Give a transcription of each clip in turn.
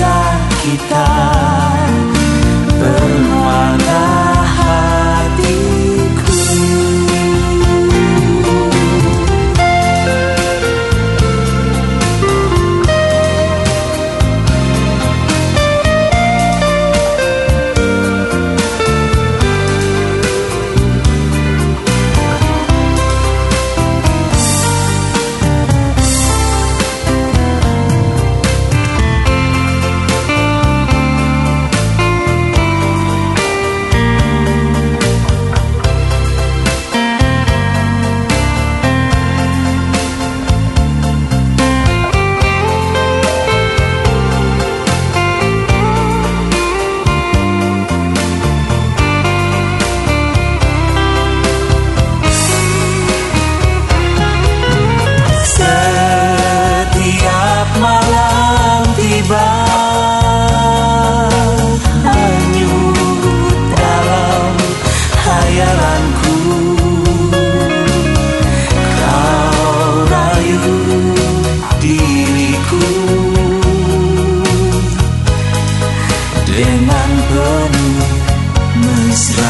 cinta kita.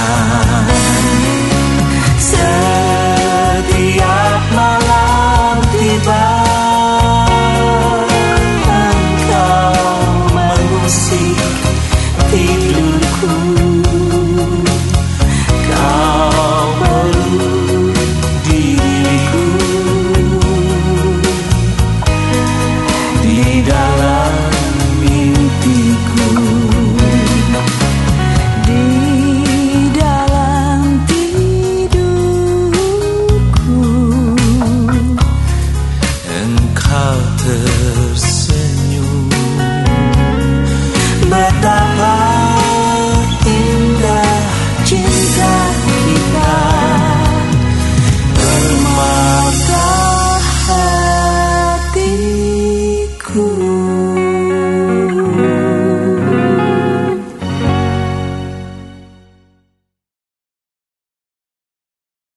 más.